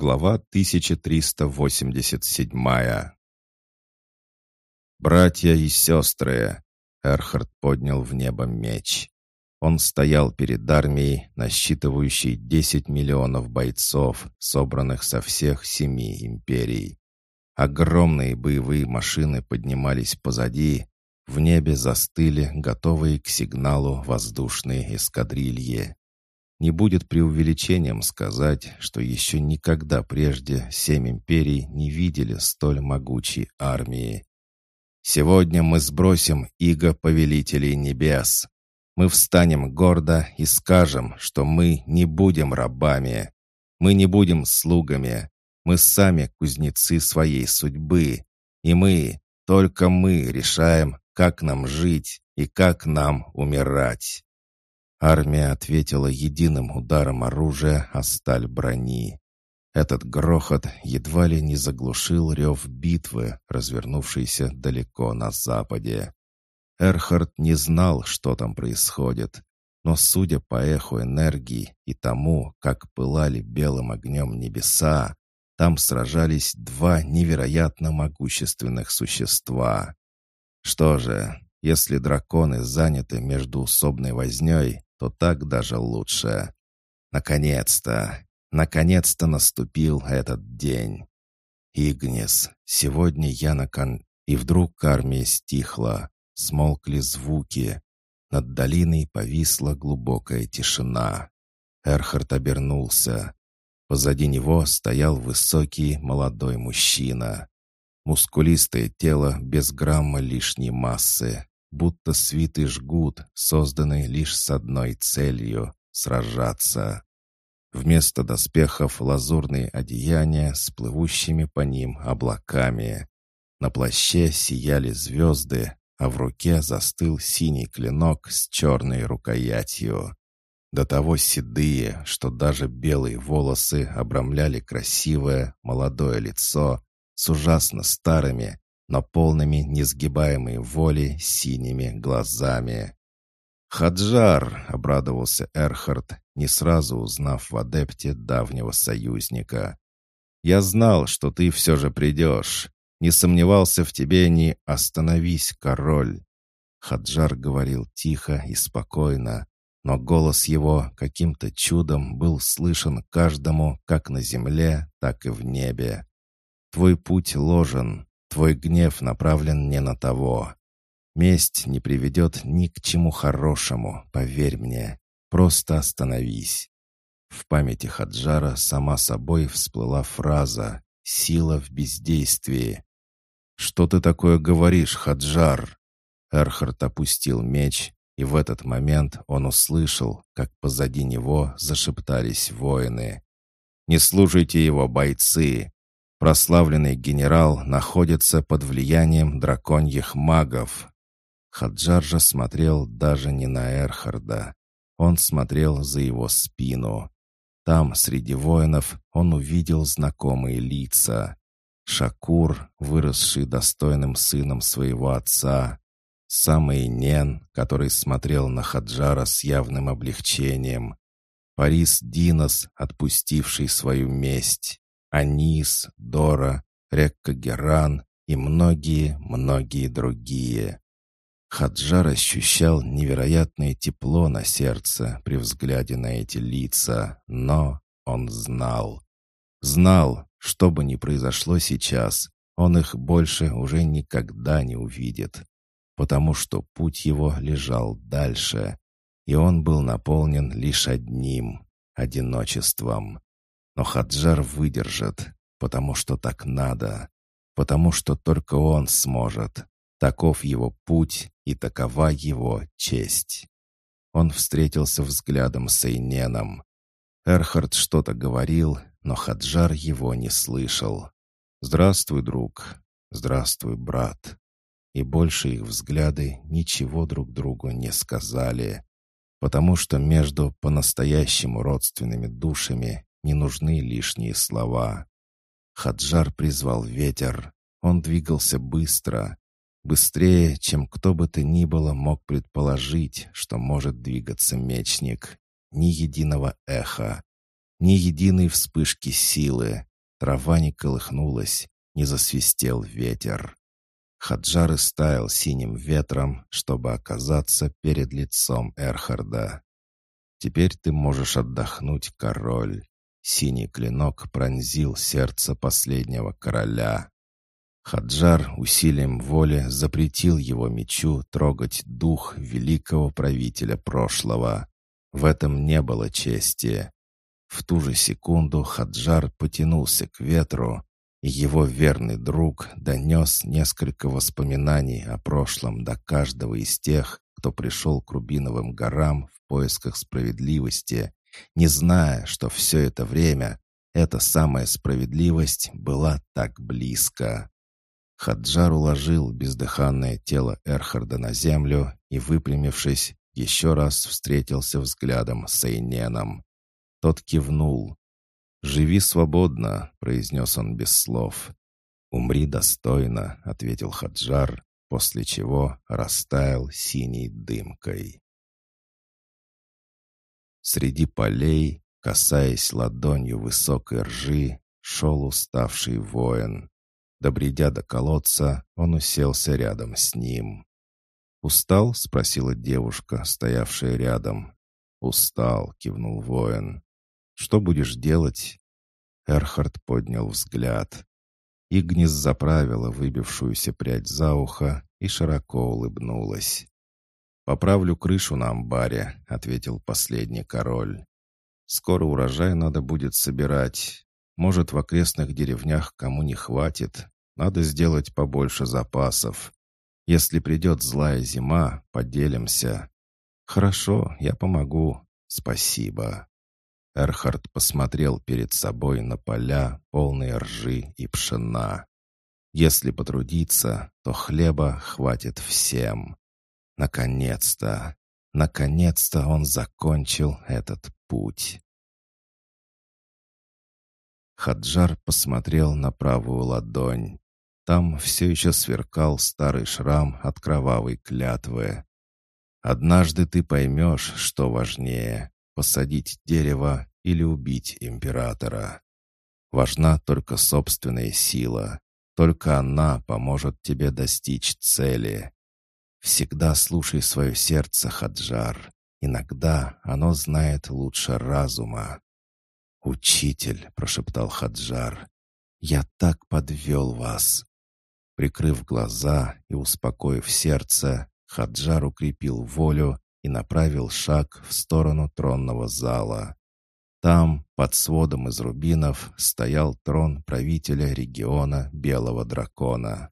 Глава 1387 «Братья и сестры!» — Эрхард поднял в небо меч. Он стоял перед армией, насчитывающей 10 миллионов бойцов, собранных со всех семи империй. Огромные боевые машины поднимались позади, в небе застыли, готовые к сигналу воздушные эскадрильи. Не будет преувеличением сказать, что еще никогда прежде семь империй не видели столь могучей армии. Сегодня мы сбросим иго повелителей небес. Мы встанем гордо и скажем, что мы не будем рабами. Мы не будем слугами. Мы сами кузнецы своей судьбы. И мы, только мы решаем, как нам жить и как нам умирать. Армия ответила единым ударом оружия о сталь брони. Этот грохот едва ли не заглушил рев битвы, развернувшейся далеко на западе. Эрхард не знал, что там происходит, но, судя по эху энергии и тому, как пылали белым огнем небеса, там сражались два невероятно могущественных существа. Что же, если драконы заняты междуусобной вознёй, то так даже лучше. Наконец-то, наконец-то наступил этот день. Игнис, сегодня я на кон... И вдруг армия стихла, смолкли звуки. Над долиной повисла глубокая тишина. Эрхард обернулся. Позади него стоял высокий молодой мужчина. Мускулистое тело без грамма лишней массы, будто свитый жгут, созданный лишь с одной целью — сражаться. Вместо доспехов лазурные одеяния с плывущими по ним облаками. На плаще сияли звезды, а в руке застыл синий клинок с черной рукоятью. До того седые, что даже белые волосы обрамляли красивое, молодое лицо с ужасно старыми, но полными несгибаемой воли синими глазами. «Хаджар!» — обрадовался Эрхард, не сразу узнав в адепте давнего союзника. «Я знал, что ты все же придешь. Не сомневался в тебе ни «Остановись, король!» Хаджар говорил тихо и спокойно, но голос его каким-то чудом был слышен каждому как на земле, так и в небе. «Твой путь ложен, Твой гнев направлен не на того. Месть не приведет ни к чему хорошему, поверь мне. Просто остановись». В памяти Хаджара сама собой всплыла фраза «Сила в бездействии». «Что ты такое говоришь, Хаджар?» Эрхард опустил меч, и в этот момент он услышал, как позади него зашептались воины. «Не слушайте его, бойцы! Прославленный генерал находится под влиянием драконьих магов. Хаджар же смотрел даже не на Эрхарда. Он смотрел за его спину. Там, среди воинов, он увидел знакомые лица. Шакур, выросший достойным сыном своего отца. Самый Нен, который смотрел на Хаджара с явным облегчением. Парис Динос, отпустивший свою месть. Анис, Дора, Рекка Геран и многие-многие другие. Хаджар ощущал невероятное тепло на сердце при взгляде на эти лица, но он знал. Знал, что бы ни произошло сейчас, он их больше уже никогда не увидит, потому что путь его лежал дальше, и он был наполнен лишь одним — одиночеством. Но Хаджар выдержит, потому что так надо, потому что только он сможет. Таков его путь и такова его честь. Он встретился взглядом с Эйненом. Эрхард что-то говорил, но Хаджар его не слышал. «Здравствуй, друг. Здравствуй, брат». И больше их взгляды ничего друг другу не сказали, потому что между по-настоящему родственными душами не нужны лишние слова. Хаджар призвал ветер. Он двигался быстро. Быстрее, чем кто бы то ни было мог предположить, что может двигаться мечник. Ни единого эха, ни единой вспышки силы. трава не колыхнулась, не засвистел ветер. Хаджар истаял синим ветром, чтобы оказаться перед лицом Эрхарда. «Теперь ты можешь отдохнуть, король». Синий клинок пронзил сердце последнего короля. Хаджар усилием воли запретил его мечу трогать дух великого правителя прошлого. В этом не было чести. В ту же секунду Хаджар потянулся к ветру, и его верный друг донес несколько воспоминаний о прошлом до каждого из тех, кто пришел к Рубиновым горам в поисках справедливости, не зная, что все это время эта самая справедливость была так близко. Хаджар уложил бездыханное тело Эрхарда на землю и, выпрямившись, еще раз встретился взглядом с Эйненом. Тот кивнул. «Живи свободно», — произнес он без слов. «Умри достойно», — ответил Хаджар, после чего растаял синей дымкой. Среди полей, касаясь ладонью высокой ржи, шел уставший воин. Добредя до колодца, он уселся рядом с ним. «Устал?» — спросила девушка, стоявшая рядом. «Устал», — кивнул воин. «Что будешь делать?» Эрхард поднял взгляд. Игнис заправила выбившуюся прядь за ухо и широко улыбнулась. «Поправлю крышу на амбаре», — ответил последний король. «Скоро урожай надо будет собирать. Может, в окрестных деревнях кому не хватит. Надо сделать побольше запасов. Если придет злая зима, поделимся». «Хорошо, я помогу. Спасибо». Эрхард посмотрел перед собой на поля, полные ржи и пшена. Если потрудиться, то хлеба хватит всем. Наконец-то, наконец-то он закончил этот путь. Хаджар посмотрел на правую ладонь. Там все еще сверкал старый шрам от кровавой клятвы. «Однажды ты поймешь, что важнее посадить дерево или убить императора. Важна только собственная сила. Только она поможет тебе достичь цели. Всегда слушай свое сердце, Хаджар. Иногда оно знает лучше разума. «Учитель», — прошептал Хаджар, — «я так подвел вас». Прикрыв глаза и успокоив сердце, Хаджар укрепил волю и направил шаг в сторону тронного зала. Там, под сводом из рубинов, стоял трон правителя региона Белого Дракона.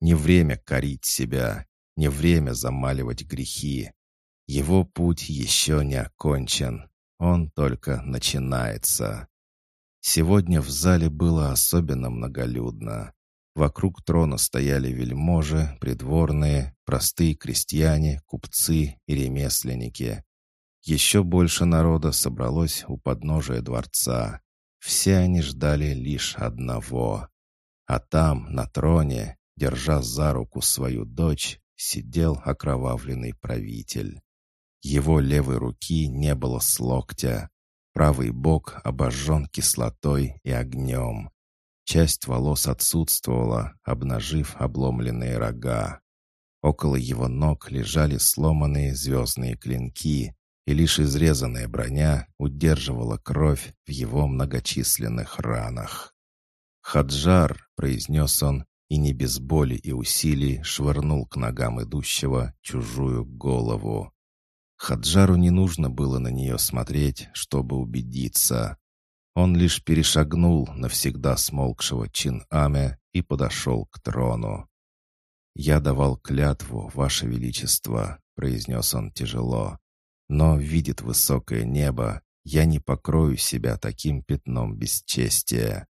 Не время корить себя, не время замаливать грехи. Его путь еще не окончен, он только начинается. Сегодня в зале было особенно многолюдно. Вокруг трона стояли вельможи, придворные, простые крестьяне, купцы и ремесленники. Еще больше народа собралось у подножия дворца. Все они ждали лишь одного. А там, на троне, держа за руку свою дочь, сидел окровавленный правитель. Его левой руки не было с локтя. Правый бок обожжен кислотой и огнем. Часть волос отсутствовала, обнажив обломленные рога. Около его ног лежали сломанные звездные клинки, и лишь изрезанная броня удерживала кровь в его многочисленных ранах. «Хаджар», — произнес он, и не без боли и усилий швырнул к ногам идущего чужую голову. Хаджару не нужно было на нее смотреть, чтобы убедиться. Он лишь перешагнул навсегда смолкшего Чин-Аме и подошел к трону. «Я давал клятву, Ваше Величество», — произнес он тяжело. «Но видит высокое небо, я не покрою себя таким пятном бесчестия».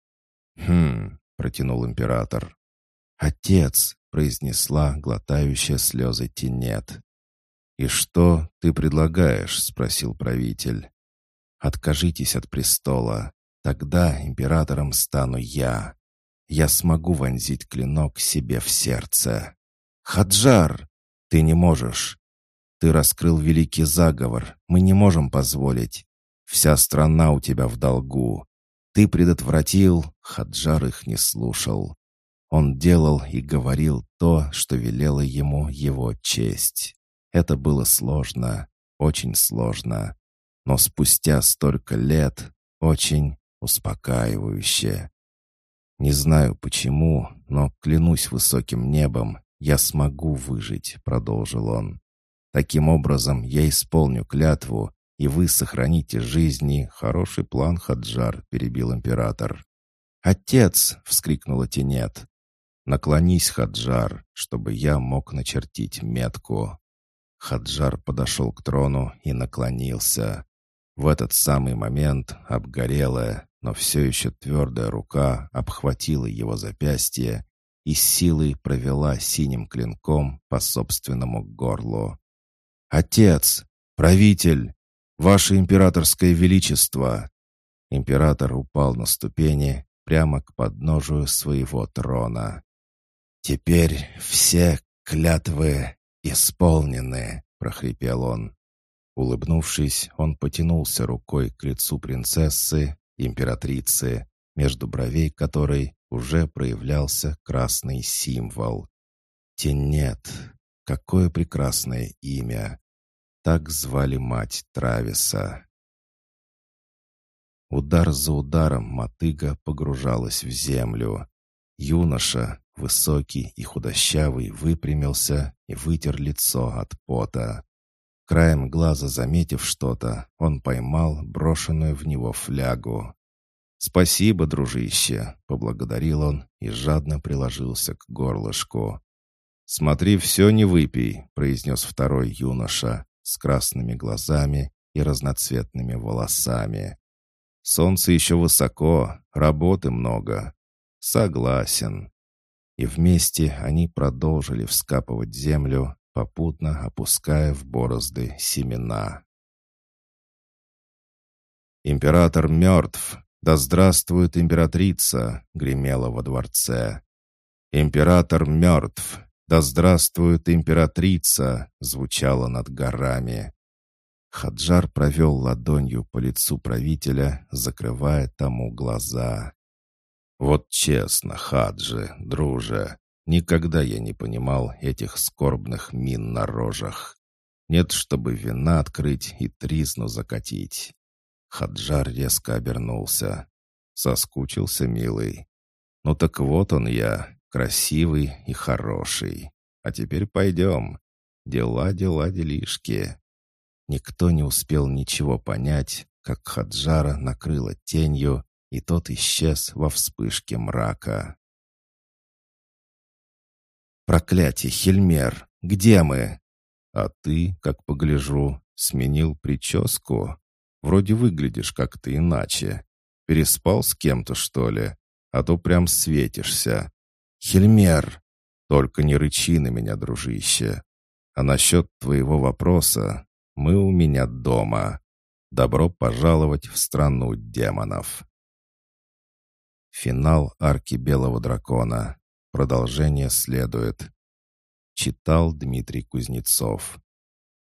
«Хм», — протянул император. «Отец», — произнесла глотающая слезы Тинет. «И что ты предлагаешь?» — спросил правитель. Откажитесь от престола. Тогда императором стану я. Я смогу вонзить клинок себе в сердце. Хаджар, ты не можешь. Ты раскрыл великий заговор. Мы не можем позволить. Вся страна у тебя в долгу. Ты предотвратил...» Хаджар их не слушал. Он делал и говорил то, что велела ему его честь. Это было сложно, очень сложно. Но спустя столько лет очень успокаивающе. Не знаю почему, но клянусь высоким небом, я смогу выжить, продолжил он. Таким образом, я исполню клятву, и вы сохраните жизни. Хороший план, Хаджар, перебил император. «Отец!» — вскрикнула Тенет. «Наклонись, Хаджар, чтобы я мог начертить метку». Хаджар подошел к трону и наклонился. В этот самый момент обгорелая, но все еще твердая рука обхватила его запястье и силой провела синим клинком по собственному горлу. «Отец! Правитель! Ваше императорское величество!» Император упал на ступени прямо к подножию своего трона. «Теперь все клятвы исполнены», — прохрипел он. Улыбнувшись, он потянулся рукой к лицу принцессы, императрицы, между бровей которой уже проявлялся красный символ. Тенет. Какое прекрасное имя. Так звали мать Трависа. Удар за ударом мотыга погружалась в землю. Юноша, Высокий и худощавый выпрямился и вытер лицо от пота. Краем глаза заметив что-то, он поймал брошенную в него флягу. «Спасибо, дружище!» — поблагодарил он и жадно приложился к горлышку. «Смотри, все не выпей», — произнес второй юноша с красными глазами и разноцветными волосами. «Солнце еще высоко, работы много». «Согласен», и вместе они продолжили вскапывать землю, попутно опуская в борозды семена. «Император мертв! Да здравствует императрица!» — гремела во дворце. «Император мертв! Да здравствует императрица!» — звучало над горами. Хаджар провел ладонью по лицу правителя, закрывая тому глаза. Вот честно, Хаджи, друже, никогда я не понимал этих скорбных мин на рожах. Нет, чтобы вина открыть и тризну закатить. Хаджар резко обернулся. Соскучился, милый. Ну так вот он я, красивый и хороший. А теперь пойдем. Дела, дела, делишки. Никто не успел ничего понять, как Хаджара накрыла тенью, и тот исчез во вспышке мрака. «Проклятие, Хельмер! Где мы?» «А ты, как погляжу, сменил прическу. Вроде выглядишь как-то иначе. Переспал с кем-то, что ли? А то прям светишься. Хельмер! Только не рычи на меня, дружище. А насчет твоего вопроса, мы у меня дома. Добро пожаловать в страну демонов. Финал арки Белого Дракона. Продолжение следует. Читал Дмитрий Кузнецов.